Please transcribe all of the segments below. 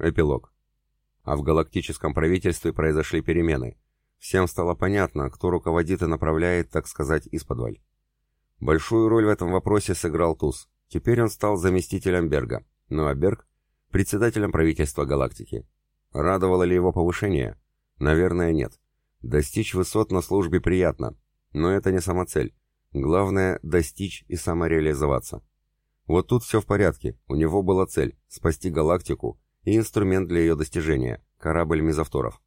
Эпилог. А в галактическом правительстве произошли перемены. Всем стало понятно, кто руководит и направляет, так сказать, из-под Большую роль в этом вопросе сыграл Туз. Теперь он стал заместителем Берга, ну а Берг – председателем правительства галактики. Радовало ли его повышение? Наверное, нет. Достичь высот на службе приятно, но это не самоцель. Главное – достичь и самореализоваться. Вот тут все в порядке, у него была цель – спасти галактику и инструмент для ее достижения – корабль мезовторов.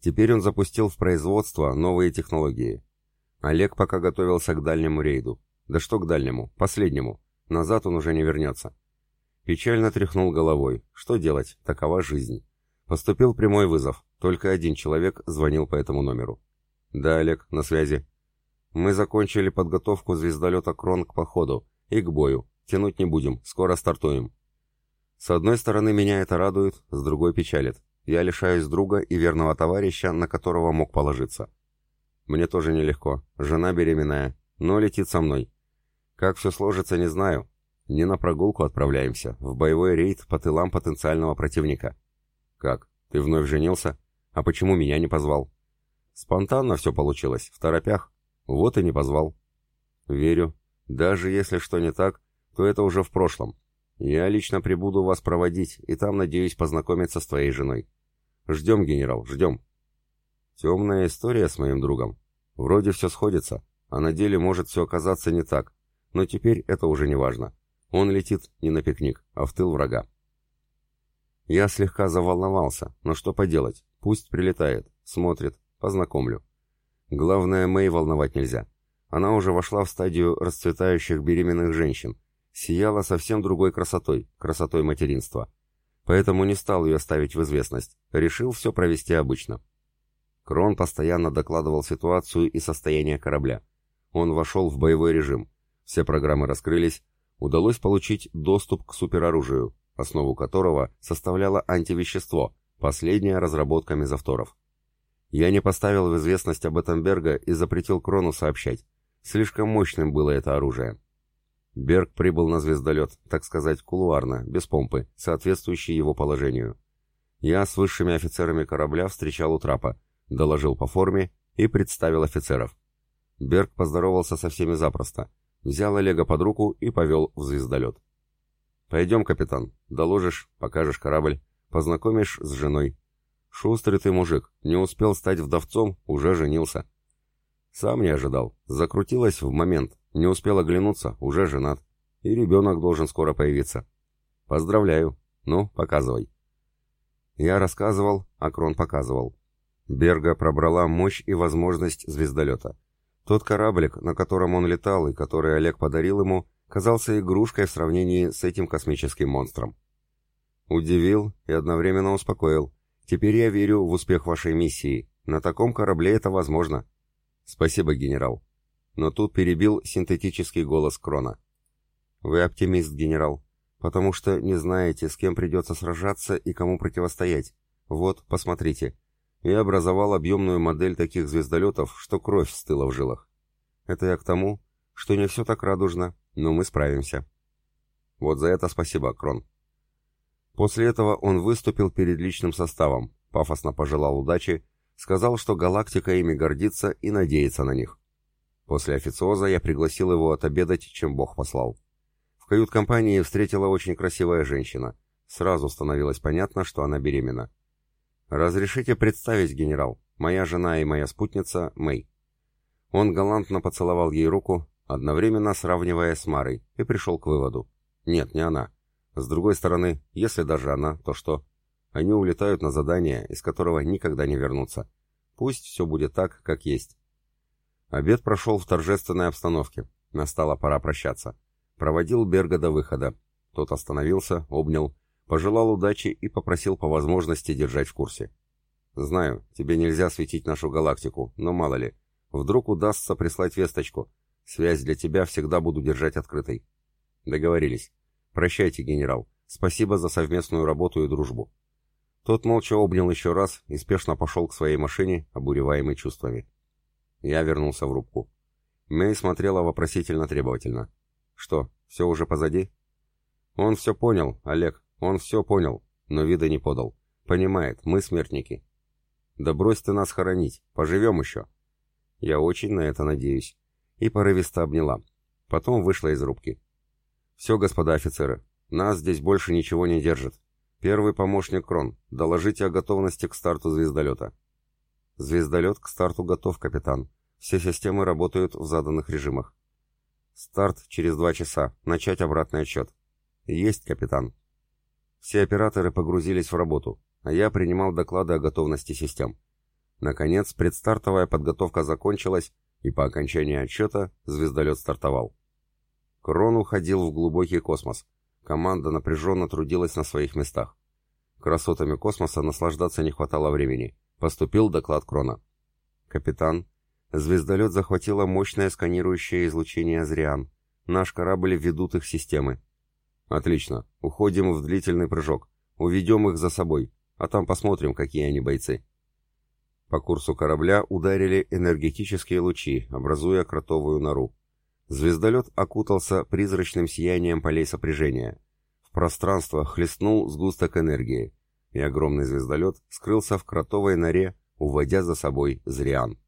Теперь он запустил в производство новые технологии. Олег пока готовился к дальнему рейду. Да что к дальнему, последнему. Назад он уже не вернется. Печально тряхнул головой. Что делать? Такова жизнь. Поступил прямой вызов. Только один человек звонил по этому номеру. «Да, Олег, на связи». «Мы закончили подготовку звездолета «Крон» к походу и к бою. Тянуть не будем, скоро стартуем. С одной стороны, меня это радует, с другой печалит. Я лишаюсь друга и верного товарища, на которого мог положиться. Мне тоже нелегко. Жена беременная, но летит со мной. Как все сложится, не знаю. Не на прогулку отправляемся, в боевой рейд по тылам потенциального противника. Как? Ты вновь женился? А почему меня не позвал? Спонтанно все получилось, в торопях. Вот и не позвал. Верю. Даже если что не так, то это уже в прошлом. Я лично прибуду вас проводить, и там, надеюсь, познакомиться с твоей женой. Ждем, генерал, ждем. Темная история с моим другом. Вроде все сходится, а на деле может все оказаться не так. Но теперь это уже не важно. Он летит не на пикник, а в тыл врага. Я слегка заволновался, но что поделать, пусть прилетает, смотрит, познакомлю. Главное, Мэй волновать нельзя. Она уже вошла в стадию расцветающих беременных женщин, сияла совсем другой красотой, красотой материнства. Поэтому не стал ее ставить в известность, решил все провести обычно. Крон постоянно докладывал ситуацию и состояние корабля. Он вошел в боевой режим, все программы раскрылись, удалось получить доступ к супероружию, основу которого составляло антивещество, последняя разработка мезовторов. Я не поставил в известность об этом Берга и запретил Крону сообщать. Слишком мощным было это оружие. Берг прибыл на звездолет, так сказать, кулуарно, без помпы, соответствующей его положению. Я с высшими офицерами корабля встречал у трапа, доложил по форме и представил офицеров. Берг поздоровался со всеми запросто, взял Олега под руку и повел в звездолет. «Пойдем, капитан, доложишь, покажешь корабль, познакомишь с женой. Шустрый ты мужик, не успел стать вдовцом, уже женился». Сам не ожидал, закрутилось в момент, не успел оглянуться, уже женат. И ребенок должен скоро появиться. Поздравляю. Ну, показывай. Я рассказывал, а Крон показывал. Берга пробрала мощь и возможность звездолета. Тот кораблик, на котором он летал и который Олег подарил ему, казался игрушкой в сравнении с этим космическим монстром. Удивил и одновременно успокоил. Теперь я верю в успех вашей миссии. На таком корабле это возможно. Спасибо, генерал но тут перебил синтетический голос Крона. «Вы оптимист, генерал, потому что не знаете, с кем придется сражаться и кому противостоять. Вот, посмотрите». И образовал объемную модель таких звездолетов, что кровь стыла в жилах. Это я к тому, что не все так радужно, но мы справимся. Вот за это спасибо, Крон. После этого он выступил перед личным составом, пафосно пожелал удачи, сказал, что галактика ими гордится и надеется на них. После официоза я пригласил его отобедать, чем Бог послал. В кают-компании встретила очень красивая женщина. Сразу становилось понятно, что она беременна. «Разрешите представить, генерал, моя жена и моя спутница Мэй». Он галантно поцеловал ей руку, одновременно сравнивая с Марой, и пришел к выводу. Нет, не она. С другой стороны, если даже она, то что? Они улетают на задание, из которого никогда не вернутся. Пусть все будет так, как есть. Обед прошел в торжественной обстановке. Настала пора прощаться. Проводил Берга до выхода. Тот остановился, обнял, пожелал удачи и попросил по возможности держать в курсе. «Знаю, тебе нельзя светить нашу галактику, но мало ли. Вдруг удастся прислать весточку. Связь для тебя всегда буду держать открытой». «Договорились. Прощайте, генерал. Спасибо за совместную работу и дружбу». Тот молча обнял еще раз и спешно пошел к своей машине, обуреваемый чувствами. Я вернулся в рубку. Мэй смотрела вопросительно-требовательно. «Что, все уже позади?» «Он все понял, Олег, он все понял. но вида не подал. Понимает, мы смертники. Да брось ты нас хоронить, поживем еще. Я очень на это надеюсь. И порывисто обняла. Потом вышла из рубки. Все, господа офицеры, нас здесь больше ничего не держит. Первый помощник Крон, доложите о готовности к старту звездолета. Звездолет к старту готов, капитан. Все системы работают в заданных режимах. Старт через два часа. Начать обратный отсчет. Есть, капитан. Все операторы погрузились в работу, а я принимал доклады о готовности систем. Наконец, предстартовая подготовка закончилась, и по окончании отсчета звездолет стартовал. Крон уходил в глубокий космос. Команда напряженно трудилась на своих местах. Красотами космоса наслаждаться не хватало времени. Поступил доклад Крона. «Капитан, звездолет захватило мощное сканирующее излучение Зриан. Наш корабль ведут их системы. Отлично. Уходим в длительный прыжок. Уведем их за собой, а там посмотрим, какие они бойцы. По курсу корабля ударили энергетические лучи, образуя кротовую нору. Звездолет окутался призрачным сиянием полей сопряжения. В пространство хлестнул сгусток энергии, и огромный звездолет скрылся в кротовой норе, уводя за собой Зриан.